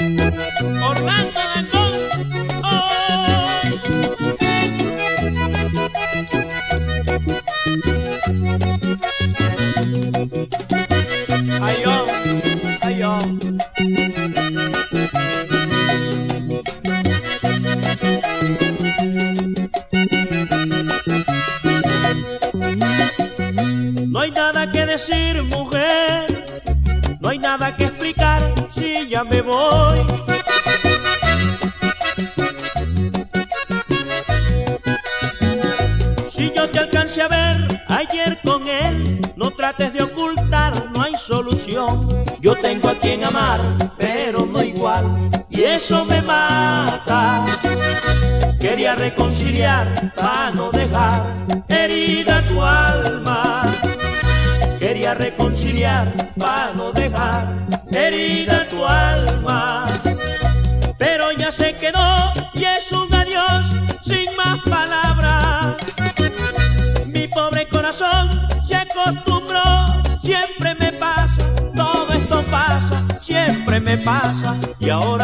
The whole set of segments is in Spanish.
Orlando. Oh. Ay, oh, ay. Ya me voy. Si yo te alcancé a ver ayer con él, no trates de ocultar, no hay solución. Yo tengo a quien amar, pero no igual, y eso me mata. Quería reconciliar para no dejar herida tu alma. Quería reconciliar para no dejar herida tu alma. Pero ya sé que no, y es un adiós sin más palabras. Mi pobre corazón se acostumbró, siempre me pasa, todo esto pasa, siempre me pasa. Y ahora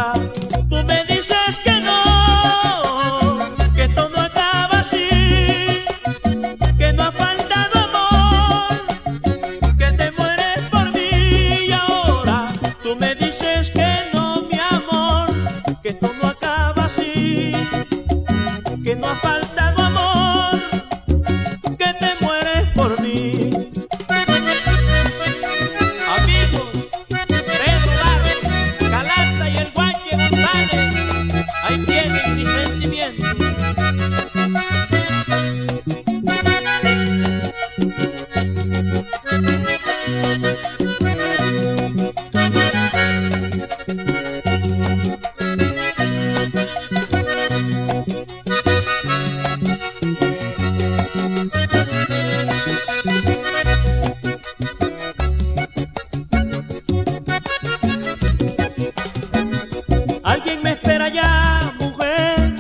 Alguien me espera ya, mujer,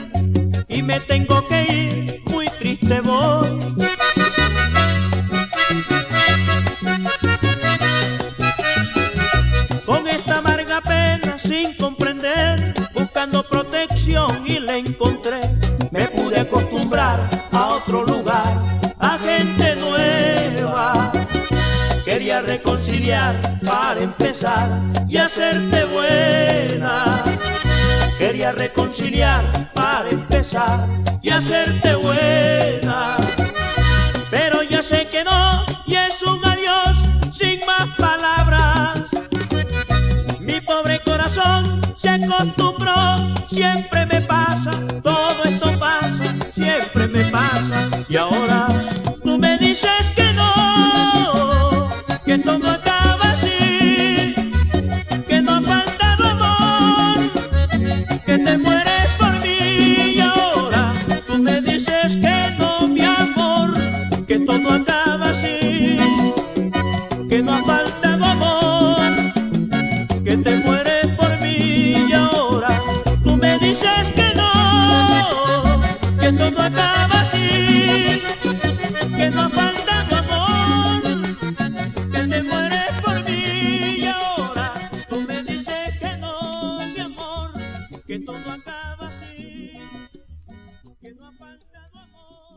y me tengo que ir, muy triste voy. Con esta amarga pena sin comprender, buscando protección y la encontré. Me pude acostumbrar a otro lugar, a gente nueva. Quería reconciliar para empezar y hacerte buena. Quería reconciliar para empezar y hacerte buena. Pero ya sé que no, y es un adiós sin más palabras. Mi pobre corazón se acostumbró, siempre me pasa, todo esto pasa, siempre me pasa. Y ahora tú me dices que no, que todo acaba así, que no ha faltado amor, que te mueres por mí. Y ahora tú me dices que no, mi amor, que todo acaba